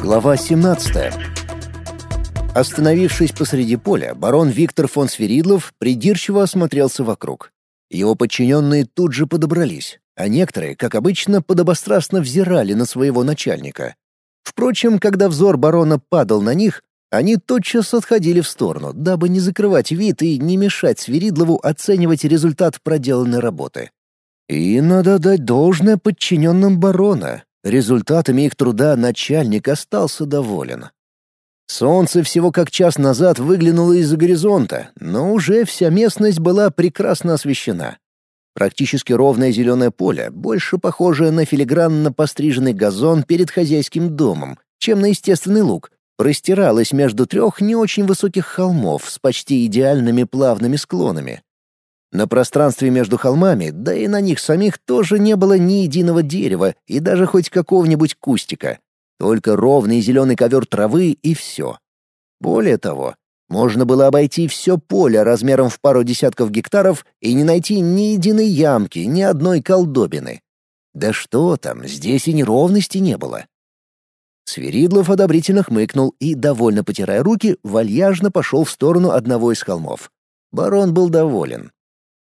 Глава 17. Остановившись посреди поля, барон Виктор фон Свиридлов придирчиво осмотрелся вокруг. Его подчиненные тут же подобрались, а некоторые, как обычно, подобострастно взирали на своего начальника. Впрочем, когда взор барона падал на них, они тотчас отходили в сторону, дабы не закрывать вид и не мешать Свиридлову оценивать результат проделанной работы. И надо дать должное подчиненным барона. Результатами их труда начальник остался доволен. Солнце всего как час назад выглянуло из-за горизонта, но уже вся местность была прекрасно освещена. Практически ровное зеленое поле, больше похожее на филигранно постриженный газон перед хозяйским домом, чем на естественный луг, простиралось между трех не очень высоких холмов с почти идеальными плавными склонами. На пространстве между холмами, да и на них самих тоже не было ни единого дерева и даже хоть какого-нибудь кустика. Только ровный зеленый ковер травы и все. Более того, можно было обойти все поле размером в пару десятков гектаров и не найти ни единой ямки, ни одной колдобины. Да что там, здесь и неровности не было. Свиридлов одобрительно хмыкнул и, довольно потирая руки, вальяжно пошел в сторону одного из холмов. Барон был доволен.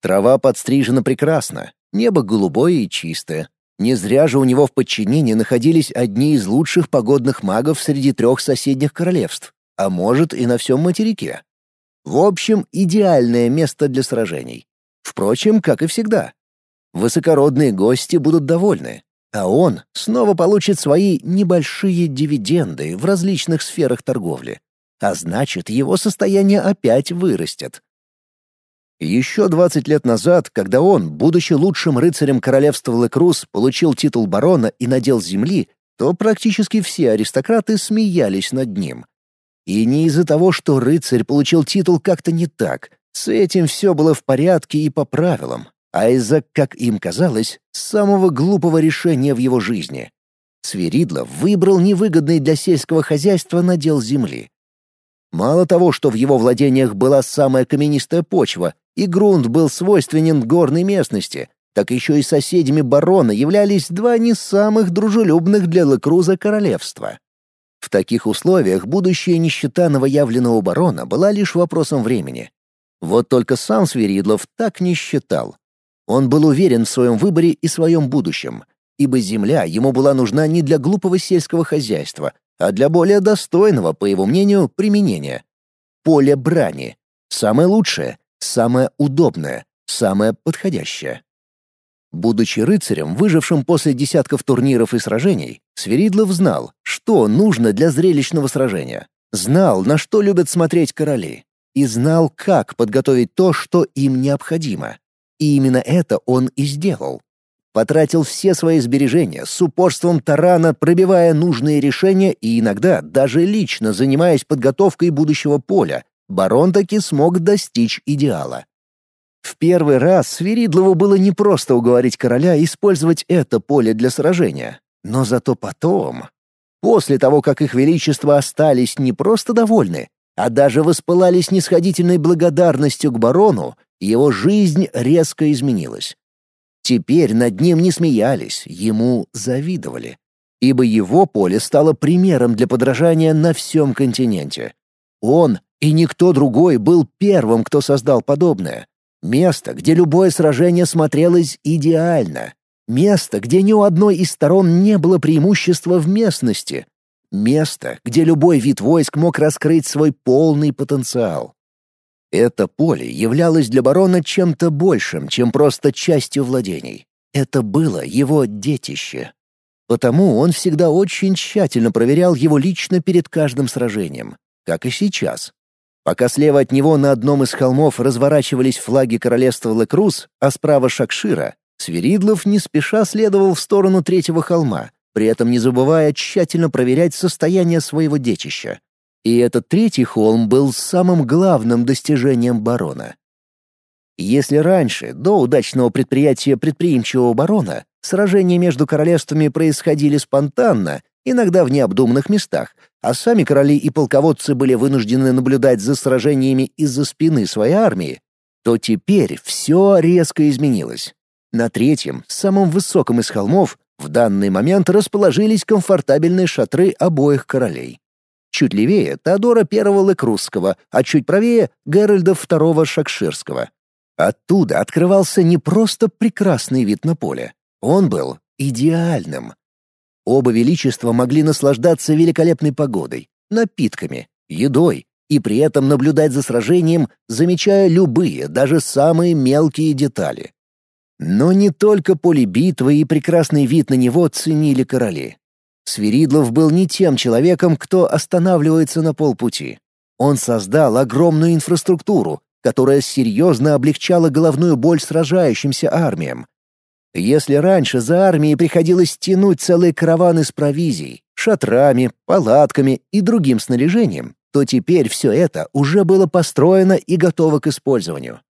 Трава подстрижена прекрасно, небо голубое и чистое. Не зря же у него в подчинении находились одни из лучших погодных магов среди трех соседних королевств, а может и на всем материке. В общем, идеальное место для сражений. Впрочем, как и всегда. Высокородные гости будут довольны, а он снова получит свои небольшие дивиденды в различных сферах торговли. А значит, его состояние опять вырастет. Еще 20 лет назад, когда он, будучи лучшим рыцарем королевства Лекрус, получил титул барона и надел земли, то практически все аристократы смеялись над ним. И не из-за того, что рыцарь получил титул как-то не так, с этим все было в порядке и по правилам, а из-за, как им казалось, самого глупого решения в его жизни. Свиридлов выбрал невыгодный для сельского хозяйства надел земли. Мало того, что в его владениях была самая каменистая почва, и грунт был свойственен горной местности, так еще и соседями барона являлись два не самых дружелюбных для Лекруза королевства. В таких условиях будущая нищета новоявленного барона была лишь вопросом времени. Вот только сам Свиридлов так не считал. Он был уверен в своем выборе и своем будущем, ибо земля ему была нужна не для глупого сельского хозяйства, а для более достойного, по его мнению, применения. Поле брани. Самое лучшее, самое удобное, самое подходящее. Будучи рыцарем, выжившим после десятков турниров и сражений, Сверидлов знал, что нужно для зрелищного сражения. Знал, на что любят смотреть короли. И знал, как подготовить то, что им необходимо. И именно это он и сделал. Потратил все свои сбережения с упорством тарана, пробивая нужные решения и иногда даже лично занимаясь подготовкой будущего поля, барон таки смог достичь идеала. В первый раз Свиридлову было непросто уговорить короля использовать это поле для сражения. Но зато потом, после того, как их величество остались не просто довольны, а даже воспылали снисходительной благодарностью к барону, его жизнь резко изменилась. Теперь над ним не смеялись, ему завидовали. Ибо его поле стало примером для подражания на всем континенте. Он и никто другой был первым, кто создал подобное. Место, где любое сражение смотрелось идеально. Место, где ни у одной из сторон не было преимущества в местности. Место, где любой вид войск мог раскрыть свой полный потенциал. Это поле являлось для барона чем-то большим, чем просто частью владений. Это было его детище. Потому он всегда очень тщательно проверял его лично перед каждым сражением, как и сейчас. Пока слева от него на одном из холмов разворачивались флаги королевства Лекрус, а справа Шакшира, Свиридлов не спеша следовал в сторону третьего холма, при этом не забывая тщательно проверять состояние своего детища. И этот третий холм был самым главным достижением барона. Если раньше, до удачного предприятия предприимчивого барона, сражения между королевствами происходили спонтанно, иногда в необдуманных местах, а сами короли и полководцы были вынуждены наблюдать за сражениями из-за спины своей армии, то теперь все резко изменилось. На третьем, самом высоком из холмов, В данный момент расположились комфортабельные шатры обоих королей. Чуть левее — Теодора I Лекрусского, а чуть правее — Геральда II Шакширского. Оттуда открывался не просто прекрасный вид на поле. Он был идеальным. Оба величества могли наслаждаться великолепной погодой, напитками, едой и при этом наблюдать за сражением, замечая любые, даже самые мелкие детали. Но не только поле битвы и прекрасный вид на него ценили короли. Свиридлов был не тем человеком, кто останавливается на полпути. Он создал огромную инфраструктуру, которая серьезно облегчала головную боль сражающимся армиям. Если раньше за армией приходилось тянуть целые караваны с провизией, шатрами, палатками и другим снаряжением, то теперь все это уже было построено и готово к использованию.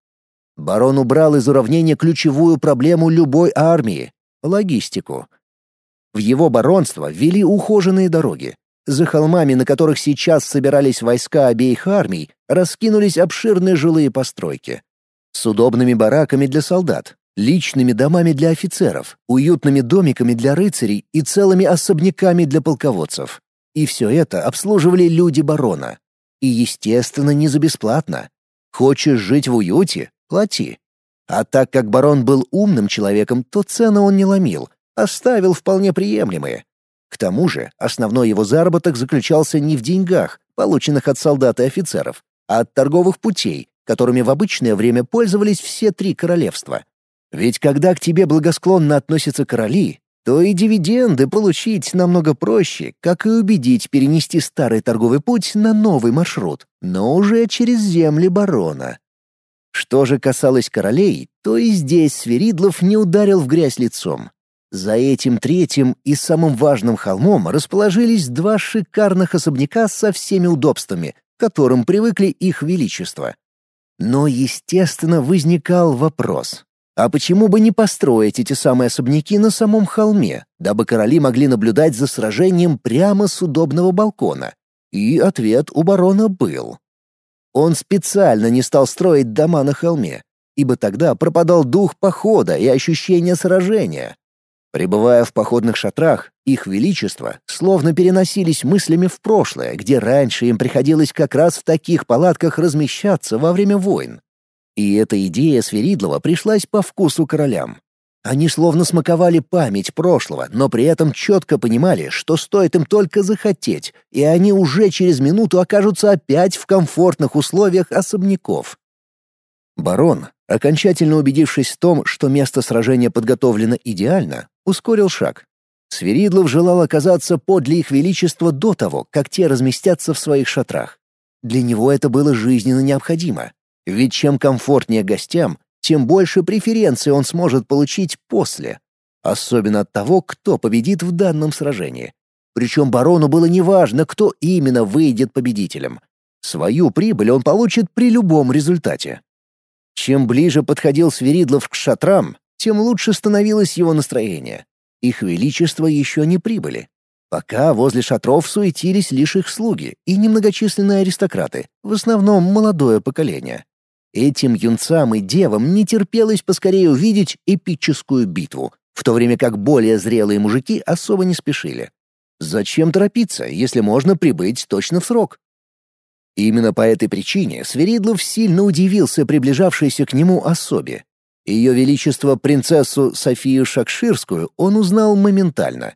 Барон убрал из уравнения ключевую проблему любой армии — логистику. В его баронство вели ухоженные дороги. За холмами, на которых сейчас собирались войска обеих армий, раскинулись обширные жилые постройки. С удобными бараками для солдат, личными домами для офицеров, уютными домиками для рыцарей и целыми особняками для полководцев. И все это обслуживали люди барона. И, естественно, не за бесплатно. Хочешь жить в уюте — плати. А так как барон был умным человеком, то цены он не ломил, оставил вполне приемлемые. К тому же основной его заработок заключался не в деньгах, полученных от солдат и офицеров, а от торговых путей, которыми в обычное время пользовались все три королевства. Ведь когда к тебе благосклонно относятся короли, то и дивиденды получить намного проще, как и убедить перенести старый торговый путь на новый маршрут, но уже через земли барона. Что же касалось королей, то и здесь Сверидлов не ударил в грязь лицом. За этим третьим и самым важным холмом расположились два шикарных особняка со всеми удобствами, к которым привыкли их величество. Но, естественно, возникал вопрос. А почему бы не построить эти самые особняки на самом холме, дабы короли могли наблюдать за сражением прямо с удобного балкона? И ответ у барона был. Он специально не стал строить дома на холме, ибо тогда пропадал дух похода и ощущение сражения. Пребывая в походных шатрах, их величество словно переносились мыслями в прошлое, где раньше им приходилось как раз в таких палатках размещаться во время войн. И эта идея Сверидлова пришлась по вкусу королям. Они словно смаковали память прошлого, но при этом четко понимали, что стоит им только захотеть, и они уже через минуту окажутся опять в комфортных условиях особняков. Барон, окончательно убедившись в том, что место сражения подготовлено идеально, ускорил шаг. Свиридлов желал оказаться подле их величества до того, как те разместятся в своих шатрах. Для него это было жизненно необходимо. Ведь чем комфортнее гостям, тем больше преференций он сможет получить после. Особенно от того, кто победит в данном сражении. Причем барону было неважно, кто именно выйдет победителем. Свою прибыль он получит при любом результате. Чем ближе подходил Свиридлов к шатрам, тем лучше становилось его настроение. Их величество еще не прибыли. Пока возле шатров суетились лишь их слуги и немногочисленные аристократы, в основном молодое поколение. Этим юнцам и девам не терпелось поскорее увидеть эпическую битву, в то время как более зрелые мужики особо не спешили. Зачем торопиться, если можно прибыть точно в срок? Именно по этой причине Сверидлов сильно удивился приближавшейся к нему особе. Ее Величество принцессу Софию Шакширскую он узнал моментально.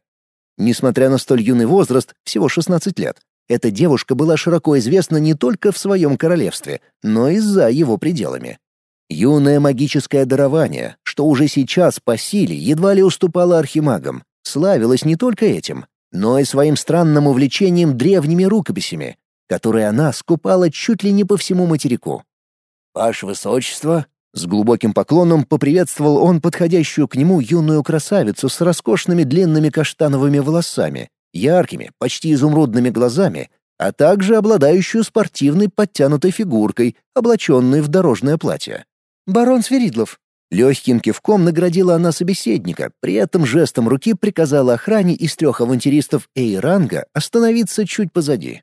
Несмотря на столь юный возраст, всего 16 лет, эта девушка была широко известна не только в своем королевстве, но и за его пределами. Юное магическое дарование, что уже сейчас по силе едва ли уступало архимагам, славилось не только этим, но и своим странным увлечением древними рукописями, которые она скупала чуть ли не по всему материку. «Ваше Высочество!» С глубоким поклоном поприветствовал он подходящую к нему юную красавицу с роскошными длинными каштановыми волосами, яркими, почти изумрудными глазами, а также обладающую спортивной подтянутой фигуркой, облаченной в дорожное платье. «Барон Сверидлов». Легким кивком наградила она собеседника, при этом жестом руки приказала охране из трех авантюристов Эйранга остановиться чуть позади.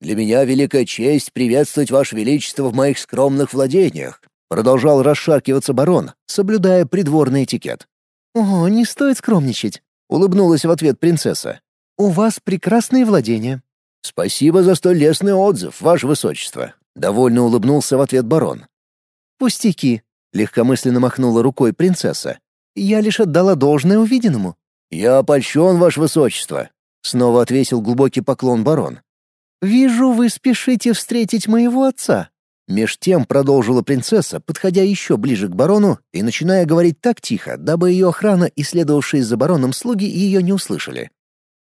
«Для меня великая честь приветствовать Ваше Величество в моих скромных владениях», продолжал расшаркиваться барон, соблюдая придворный этикет. «О, не стоит скромничать», улыбнулась в ответ принцесса. «У вас прекрасные владения». «Спасибо за столь лестный отзыв, ваше высочество», — довольно улыбнулся в ответ барон. «Пустяки», — легкомысленно махнула рукой принцесса. «Я лишь отдала должное увиденному». «Я опольщен, ваше высочество», — снова отвесил глубокий поклон барон. «Вижу, вы спешите встретить моего отца», Меж тем продолжила принцесса, подходя еще ближе к барону и начиная говорить так тихо, дабы ее охрана и следовавшие за бароном слуги ее не услышали.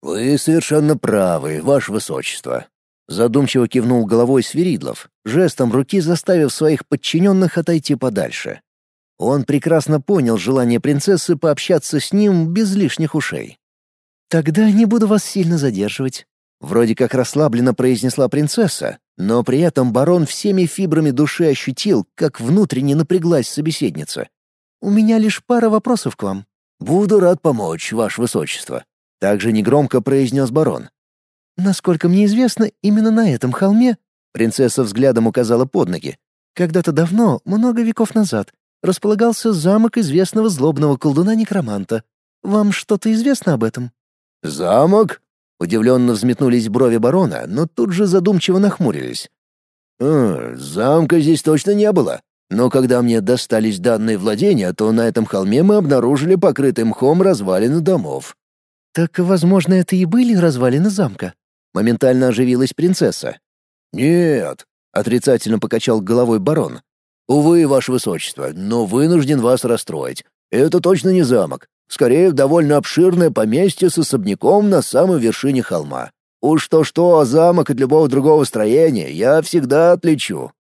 «Вы совершенно правы, ваше высочество», — задумчиво кивнул головой Свиридлов, жестом руки заставив своих подчиненных отойти подальше. Он прекрасно понял желание принцессы пообщаться с ним без лишних ушей. «Тогда не буду вас сильно задерживать», — вроде как расслабленно произнесла принцесса, но при этом барон всеми фибрами души ощутил, как внутренне напряглась собеседница. «У меня лишь пара вопросов к вам». «Буду рад помочь, ваше высочество», — также негромко произнес барон. «Насколько мне известно, именно на этом холме...» Принцесса взглядом указала под ноги. «Когда-то давно, много веков назад, располагался замок известного злобного колдуна-некроманта. Вам что-то известно об этом?» «Замок?» Удивленно взметнулись брови барона, но тут же задумчиво нахмурились. «Э, «Замка здесь точно не было. Но когда мне достались данные владения, то на этом холме мы обнаружили покрытый мхом развалины домов». «Так, возможно, это и были развалины замка?» Моментально оживилась принцесса. «Нет», — отрицательно покачал головой барон. «Увы, ваше высочество, но вынужден вас расстроить. Это точно не замок. Скорее, довольно обширное поместье с особняком на самой вершине холма. Уж то-что, а замок от любого другого строения я всегда отличу».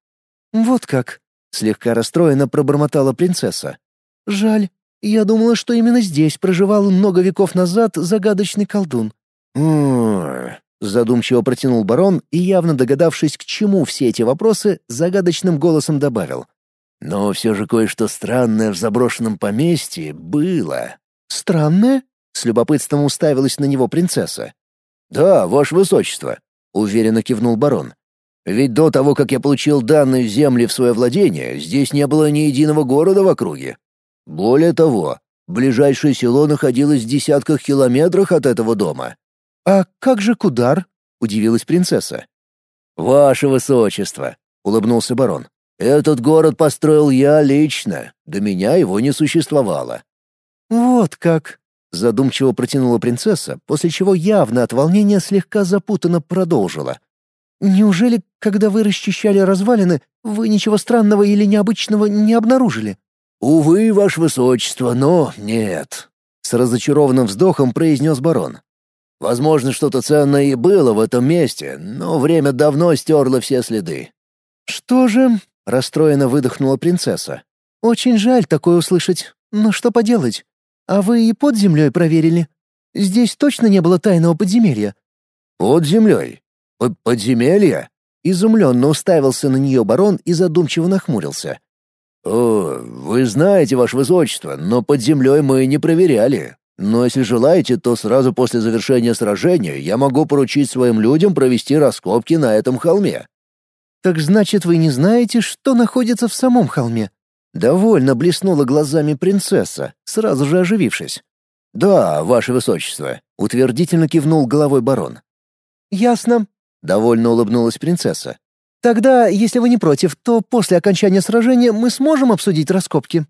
«Вот как», — слегка расстроенно пробормотала принцесса. «Жаль. Я думала, что именно здесь проживал много веков назад загадочный колдун». Задумчиво протянул барон и, явно догадавшись, к чему все эти вопросы, загадочным голосом добавил. «Но все же кое-что странное в заброшенном поместье было». «Странное?» — с любопытством уставилась на него принцесса. «Да, ваше высочество», — уверенно кивнул барон. «Ведь до того, как я получил данные земли в свое владение, здесь не было ни единого города в округе. Более того, ближайшее село находилось в десятках километрах от этого дома». «А как же Кудар?» — удивилась принцесса. «Ваше высочество», — улыбнулся барон. «Этот город построил я лично, до меня его не существовало. «Вот как!» — задумчиво протянула принцесса, после чего явно от волнения слегка запутанно продолжила. «Неужели, когда вы расчищали развалины, вы ничего странного или необычного не обнаружили?» «Увы, ваше высочество, но нет», — с разочарованным вздохом произнес барон. «Возможно, что-то ценное и было в этом месте, но время давно стерло все следы». «Что же?» — расстроенно выдохнула принцесса. «Очень жаль такое услышать, но что поделать? «А вы и под землей проверили? Здесь точно не было тайного подземелья?» «Под землей? Под подземелье?» Изумленно уставился на нее барон и задумчиво нахмурился. «О, вы знаете, ваше высочество, но под землей мы не проверяли. Но если желаете, то сразу после завершения сражения я могу поручить своим людям провести раскопки на этом холме». «Так значит, вы не знаете, что находится в самом холме?» Довольно блеснула глазами принцесса, сразу же оживившись. «Да, ваше высочество», — утвердительно кивнул головой барон. «Ясно», — довольно улыбнулась принцесса. «Тогда, если вы не против, то после окончания сражения мы сможем обсудить раскопки».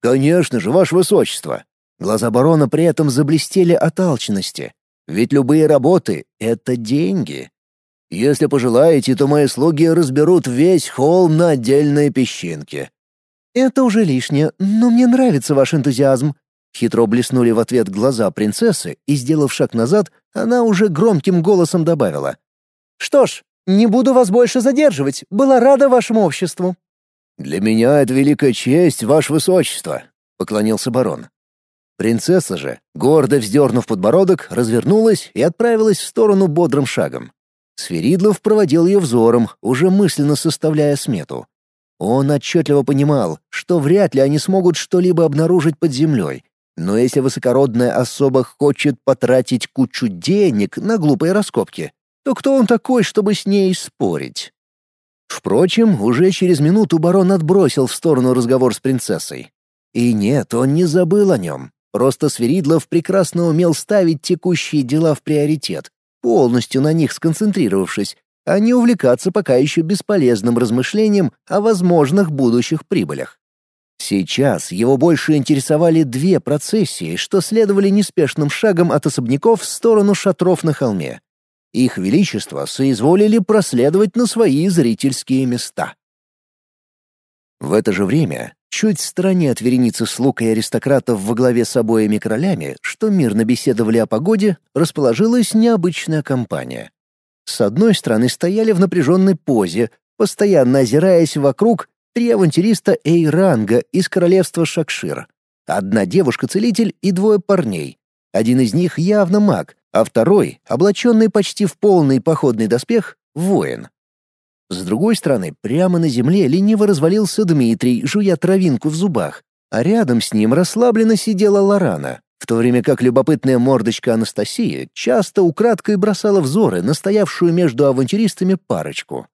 «Конечно же, ваше высочество». Глаза барона при этом заблестели от алчности. Ведь любые работы — это деньги. Если пожелаете, то мои слуги разберут весь холм на отдельные песчинки. «Это уже лишнее, но мне нравится ваш энтузиазм». Хитро блеснули в ответ глаза принцессы, и, сделав шаг назад, она уже громким голосом добавила. «Что ж, не буду вас больше задерживать. Была рада вашему обществу». «Для меня это великая честь, ваше высочество», — поклонился барон. Принцесса же, гордо вздернув подбородок, развернулась и отправилась в сторону бодрым шагом. Сверидлов проводил ее взором, уже мысленно составляя смету. Он отчетливо понимал, что вряд ли они смогут что-либо обнаружить под землей. Но если высокородная особа хочет потратить кучу денег на глупые раскопки, то кто он такой, чтобы с ней спорить? Впрочем, уже через минуту барон отбросил в сторону разговор с принцессой. И нет, он не забыл о нем. Просто Свиридлов прекрасно умел ставить текущие дела в приоритет, полностью на них сконцентрировавшись, а не увлекаться пока еще бесполезным размышлением о возможных будущих прибылях. Сейчас его больше интересовали две процессии, что следовали неспешным шагом от особняков в сторону шатров на холме. Их величество соизволили проследовать на свои зрительские места. В это же время, чуть в стороне от вереницы слуг и аристократов во главе с обоими королями, что мирно беседовали о погоде, расположилась необычная компания. С одной стороны стояли в напряженной позе, постоянно озираясь вокруг три авантюриста Эйранга из королевства Шакшир. Одна девушка-целитель и двое парней. Один из них явно маг, а второй, облаченный почти в полный походный доспех, воин. С другой стороны, прямо на земле лениво развалился Дмитрий, жуя травинку в зубах, а рядом с ним расслабленно сидела Лорана, в то время как любопытная мордочка Анастасии часто украдкой бросала взоры на стоявшую между авантюристами парочку.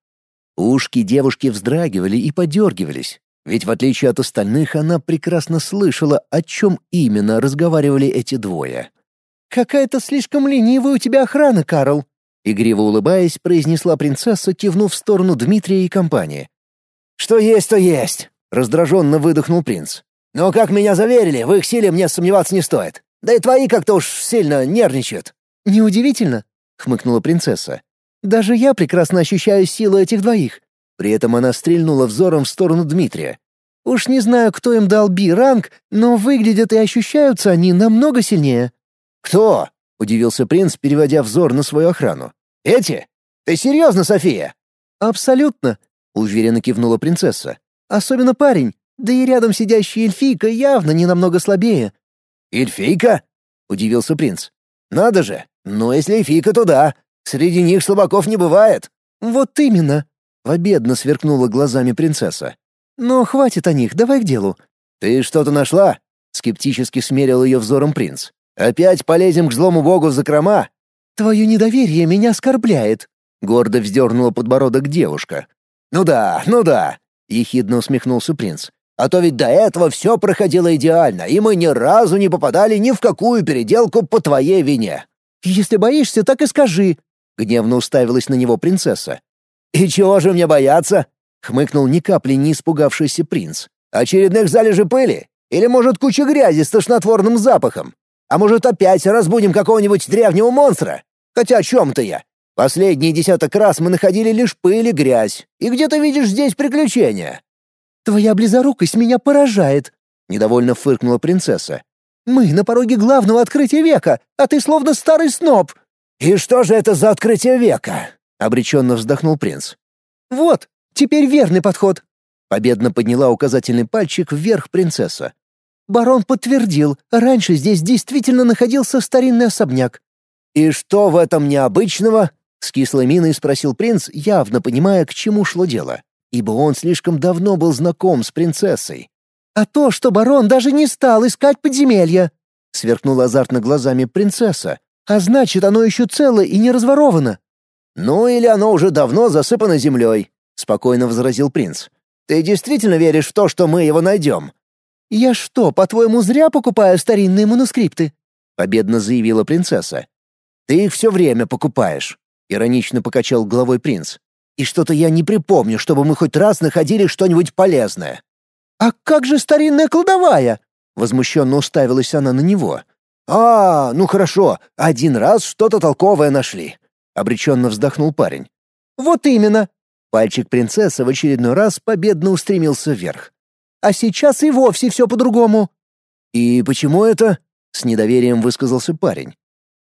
Ушки девушки вздрагивали и подергивались, ведь в отличие от остальных она прекрасно слышала, о чем именно разговаривали эти двое. «Какая-то слишком ленивая у тебя охрана, Карл», Игриво улыбаясь, произнесла принцесса, кивнув в сторону Дмитрия и компании. «Что есть, то есть!» — раздраженно выдохнул принц. «Но как меня заверили, в их силе мне сомневаться не стоит. Да и твои как-то уж сильно нервничают». «Неудивительно», — хмыкнула принцесса. «Даже я прекрасно ощущаю силу этих двоих». При этом она стрельнула взором в сторону Дмитрия. «Уж не знаю, кто им дал Би-ранг, но выглядят и ощущаются они намного сильнее». «Кто?» — удивился принц, переводя взор на свою охрану. «Эти? Ты серьезно, София?» «Абсолютно», — уверенно кивнула принцесса. «Особенно парень, да и рядом сидящая эльфийка явно не намного слабее». «Эльфийка?» — удивился принц. «Надо же! Ну, если эльфийка, то да. Среди них слабаков не бывает». «Вот именно!» — победно сверкнула глазами принцесса. «Но хватит о них, давай к делу». «Ты что-то нашла?» — скептически смерил ее взором принц. Опять полезем к злому богу в закрома?» «Твое недоверие меня оскорбляет», — гордо вздернула подбородок девушка. «Ну да, ну да», — ехидно усмехнулся принц. «А то ведь до этого все проходило идеально, и мы ни разу не попадали ни в какую переделку по твоей вине». «Если боишься, так и скажи», — гневно уставилась на него принцесса. «И чего же мне бояться?» — хмыкнул ни капли не испугавшийся принц. «Очередных залежей пыли? Или, может, куча грязи с тошнотворным запахом? А может, опять разбудим какого-нибудь древнего монстра? Хотя о чем-то я. Последние десяток раз мы находили лишь пыль и грязь. И где ты видишь здесь приключения?» «Твоя близорукость меня поражает», — недовольно фыркнула принцесса. «Мы на пороге главного открытия века, а ты словно старый сноб». «И что же это за открытие века?» — обреченно вздохнул принц. «Вот, теперь верный подход». Победно подняла указательный пальчик вверх принцесса. Барон подтвердил, раньше здесь действительно находился старинный особняк. «И что в этом необычного?» — с кислой миной спросил принц, явно понимая, к чему шло дело, ибо он слишком давно был знаком с принцессой. «А то, что барон даже не стал искать подземелья!» — сверкнула азартно глазами принцесса. «А значит, оно еще цело и не разворовано». «Ну или оно уже давно засыпано землей», — спокойно возразил принц. «Ты действительно веришь в то, что мы его найдем?» «Я что, по-твоему, зря покупаю старинные манускрипты?» — победно заявила принцесса. «Ты их все время покупаешь», — иронично покачал головой принц. «И что-то я не припомню, чтобы мы хоть раз находили что-нибудь полезное». «А как же старинная кладовая?» — возмущенно уставилась она на него. «А, ну хорошо, один раз что-то толковое нашли», — обреченно вздохнул парень. «Вот именно!» Пальчик принцессы в очередной раз победно устремился вверх а сейчас и вовсе все по-другому». «И почему это?» — с недоверием высказался парень.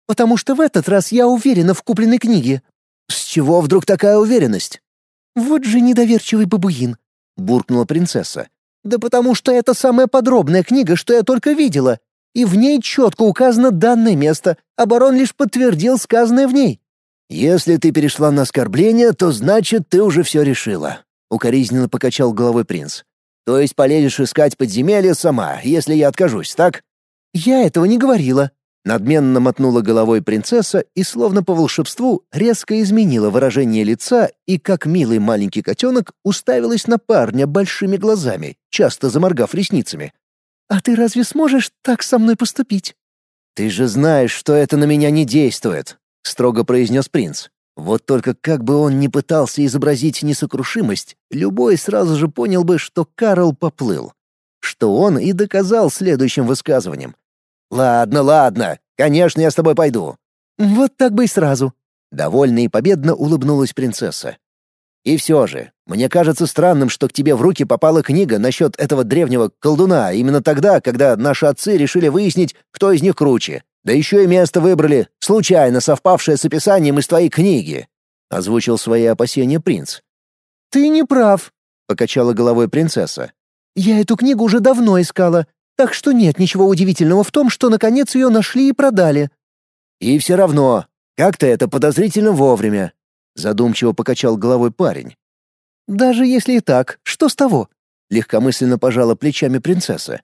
«Потому что в этот раз я уверена в купленной книге». «С чего вдруг такая уверенность?» «Вот же недоверчивый бабуин», — буркнула принцесса. «Да потому что это самая подробная книга, что я только видела, и в ней четко указано данное место, а барон лишь подтвердил сказанное в ней». «Если ты перешла на оскорбление, то значит, ты уже все решила», — укоризненно покачал головой принц. То есть полезешь искать подземелье сама, если я откажусь, так? Я этого не говорила. Надменно мотнула головой принцесса и, словно по волшебству, резко изменила выражение лица и, как милый маленький котенок, уставилась на парня большими глазами, часто заморгав ресницами. А ты разве сможешь так со мной поступить?» «Ты же знаешь, что это на меня не действует», — строго произнес принц. Вот только как бы он ни пытался изобразить несокрушимость, любой сразу же понял бы, что Карл поплыл. Что он и доказал следующим высказыванием. «Ладно, ладно, конечно, я с тобой пойду». «Вот так бы и сразу». Довольно и победно улыбнулась принцесса. «И все же, мне кажется странным, что к тебе в руки попала книга насчет этого древнего колдуна именно тогда, когда наши отцы решили выяснить, кто из них круче. Да еще и место выбрали, случайно совпавшее с описанием из твоей книги», — озвучил свои опасения принц. «Ты не прав», — покачала головой принцесса. «Я эту книгу уже давно искала, так что нет ничего удивительного в том, что наконец ее нашли и продали». «И все равно, как-то это подозрительно вовремя», — задумчиво покачал головой парень. «Даже если и так, что с того?» — легкомысленно пожала плечами принцесса.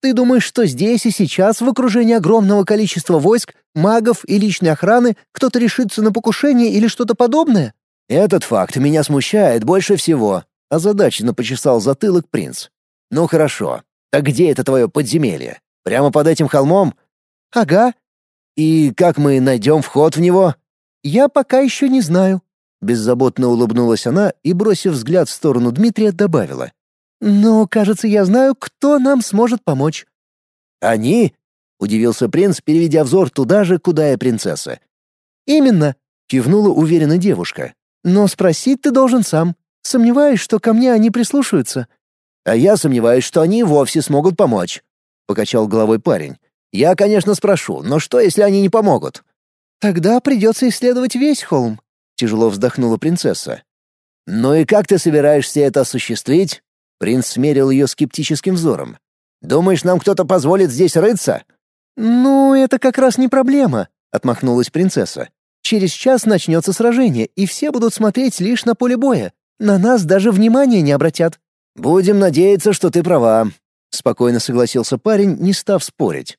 Ты думаешь, что здесь и сейчас, в окружении огромного количества войск, магов и личной охраны, кто-то решится на покушение или что-то подобное? Этот факт меня смущает больше всего, озадаченно почесал затылок принц. Ну хорошо. Так где это твое подземелье? Прямо под этим холмом? Ага. И как мы найдем вход в него? Я пока еще не знаю. Беззаботно улыбнулась она и, бросив взгляд в сторону Дмитрия, добавила. Но, кажется, я знаю, кто нам сможет помочь». «Они?» — удивился принц, переведя взор туда же, куда и принцесса. «Именно», — кивнула уверенно девушка. «Но спросить ты должен сам. Сомневаюсь, что ко мне они прислушаются». «А я сомневаюсь, что они вовсе смогут помочь», — покачал головой парень. «Я, конечно, спрошу, но что, если они не помогут?» «Тогда придется исследовать весь холм», — тяжело вздохнула принцесса. «Ну и как ты собираешься это осуществить?» Принц смерил ее скептическим взором. «Думаешь, нам кто-то позволит здесь рыться?» «Ну, это как раз не проблема», — отмахнулась принцесса. «Через час начнется сражение, и все будут смотреть лишь на поле боя. На нас даже внимания не обратят». «Будем надеяться, что ты права», — спокойно согласился парень, не став спорить.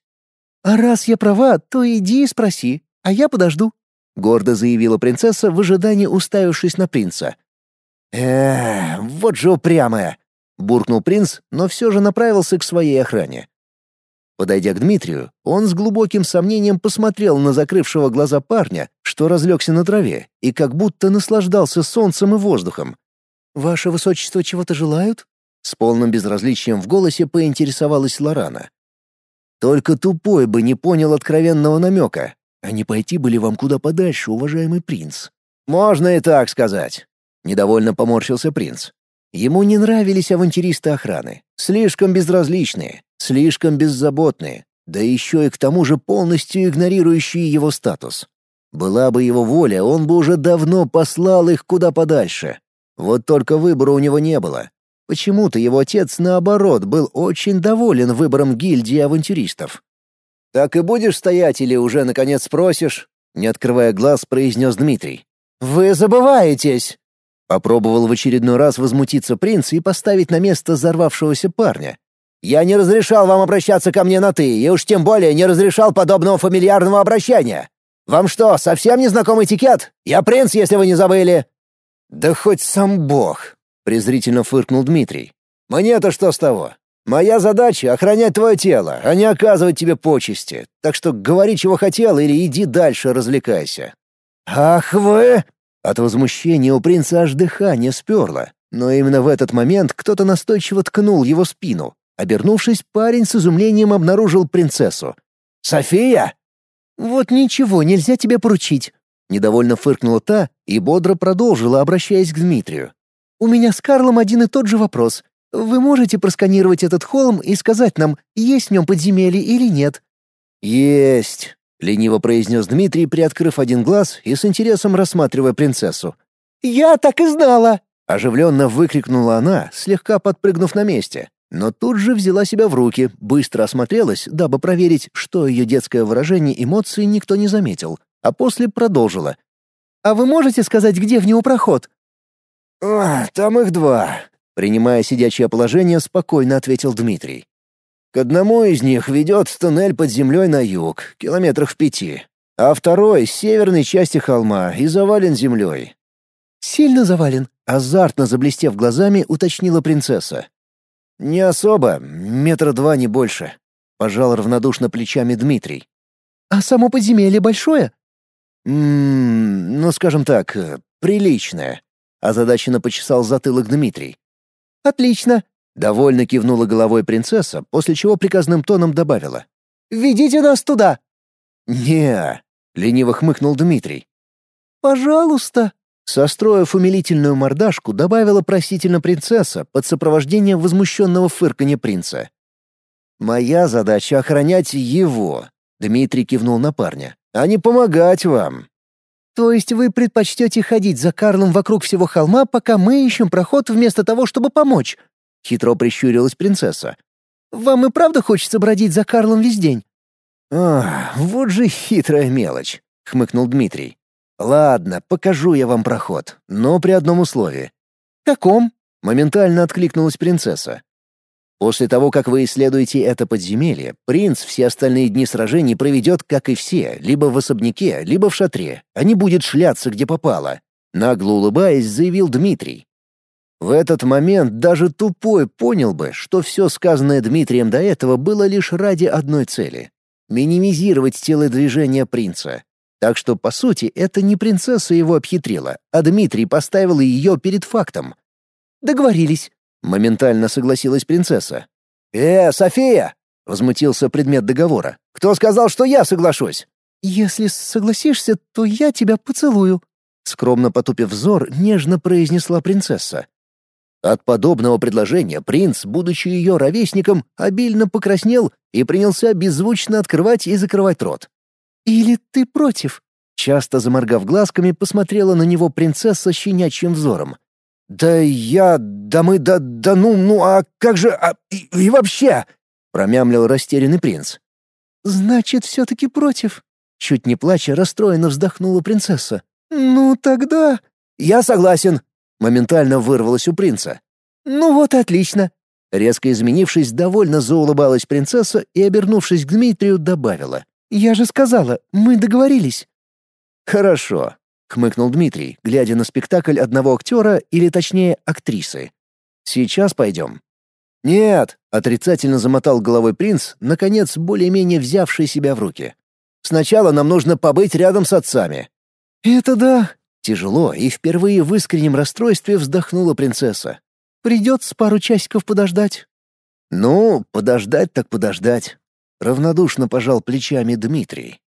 «А раз я права, то иди и спроси, а я подожду», — гордо заявила принцесса в ожидании, уставившись на принца. «Эх, вот же упрямая!» Буркнул принц, но все же направился к своей охране. Подойдя к Дмитрию, он с глубоким сомнением посмотрел на закрывшего глаза парня, что разлегся на траве и как будто наслаждался солнцем и воздухом. «Ваше высочество чего-то желают?» С полным безразличием в голосе поинтересовалась Лорана. «Только тупой бы не понял откровенного намека. А не пойти бы ли вам куда подальше, уважаемый принц?» «Можно и так сказать», — недовольно поморщился принц. Ему не нравились авантюристы охраны. Слишком безразличные, слишком беззаботные, да еще и к тому же полностью игнорирующие его статус. Была бы его воля, он бы уже давно послал их куда подальше. Вот только выбора у него не было. Почему-то его отец, наоборот, был очень доволен выбором гильдии авантюристов. «Так и будешь стоять или уже, наконец, спросишь?» Не открывая глаз, произнес Дмитрий. «Вы забываетесь!» Попробовал в очередной раз возмутиться принц и поставить на место взорвавшегося парня. «Я не разрешал вам обращаться ко мне на «ты», и уж тем более не разрешал подобного фамильярного обращения. Вам что, совсем не знаком этикет? Я принц, если вы не забыли». «Да хоть сам бог», — презрительно фыркнул Дмитрий. «Мне-то что с того? Моя задача — охранять твое тело, а не оказывать тебе почести. Так что говори, чего хотел, или иди дальше развлекайся». «Ах вы!» От возмущения у принца аж дыхание сперло, но именно в этот момент кто-то настойчиво ткнул его спину. Обернувшись, парень с изумлением обнаружил принцессу. «София!» «Вот ничего, нельзя тебе поручить!» Недовольно фыркнула та и бодро продолжила, обращаясь к Дмитрию. «У меня с Карлом один и тот же вопрос. Вы можете просканировать этот холм и сказать нам, есть в нем подземелье или нет?» «Есть!» Лениво произнес Дмитрий, приоткрыв один глаз и с интересом рассматривая принцессу. «Я так и знала!» Оживленно выкрикнула она, слегка подпрыгнув на месте, но тут же взяла себя в руки, быстро осмотрелась, дабы проверить, что ее детское выражение эмоций никто не заметил, а после продолжила. «А вы можете сказать, где в него проход?» «А, там их два», — принимая сидячее положение, спокойно ответил Дмитрий. К одному из них ведет туннель под землей на юг, километрах в пяти, а второй — с северной части холма и завален землей. «Сильно завален?» — азартно заблестев глазами, уточнила принцесса. «Не особо, метра два не больше», — пожал равнодушно плечами Дмитрий. «А само подземелье большое?» «Ммм, ну, скажем так, приличное», — озадаченно почесал затылок Дмитрий. «Отлично», — довольно кивнула головой принцесса, после чего приказным тоном добавила. «Ведите нас туда!» «Не-а», лениво хмыкнул Дмитрий. «Пожалуйста», Состроив умилительную мордашку, добавила просительно принцесса под сопровождение возмущенного фырканья принца. «Моя задача — охранять его», — Дмитрий кивнул на парня, — «а не помогать вам». «То есть вы предпочтете ходить за Карлом вокруг всего холма, пока мы ищем проход вместо того, чтобы помочь?» — хитро прищурилась принцесса. «Вам и правда хочется бродить за Карлом весь день?» «Ах, вот же хитрая мелочь», — хмыкнул Дмитрий. «Ладно, покажу я вам проход, но при одном условии». «Каком?» — моментально откликнулась принцесса. «После того, как вы исследуете это подземелье, принц все остальные дни сражений проведет, как и все, либо в особняке, либо в шатре, а не будет шляться, где попало», — нагло улыбаясь, заявил Дмитрий. В этот момент даже тупой понял бы, что все сказанное Дмитрием до этого было лишь ради одной цели — минимизировать телодвижение принца. Так что, по сути, это не принцесса его обхитрила, а Дмитрий поставил ее перед фактом. «Договорились», — моментально согласилась принцесса. «Э, София!» — возмутился предмет договора. «Кто сказал, что я соглашусь?» «Если согласишься, то я тебя поцелую», — скромно потупив взор, нежно произнесла принцесса. От подобного предложения принц, будучи ее ровесником, обильно покраснел и принялся беззвучно открывать и закрывать рот. «Или ты против?» Часто заморгав глазками, посмотрела на него принцесса щенячьим взором. «Да я... да мы... да... да ну... ну а как же... А, и, и вообще...» — промямлил растерянный принц. «Значит, все-таки против?» Чуть не плача, расстроенно вздохнула принцесса. «Ну, тогда...» «Я согласен!» — моментально вырвалось у принца. «Ну вот отлично!» Резко изменившись, довольно заулыбалась принцесса и, обернувшись к Дмитрию, добавила. «Я же сказала, мы договорились». «Хорошо», — хмыкнул Дмитрий, глядя на спектакль одного актера, или точнее, актрисы. «Сейчас пойдем». «Нет», — отрицательно замотал головой принц, наконец более-менее взявший себя в руки. «Сначала нам нужно побыть рядом с отцами». «Это да», — тяжело и впервые в искреннем расстройстве вздохнула принцесса. «Придется пару часиков подождать». «Ну, подождать так подождать. Равнодушно пожал плечами Дмитрий.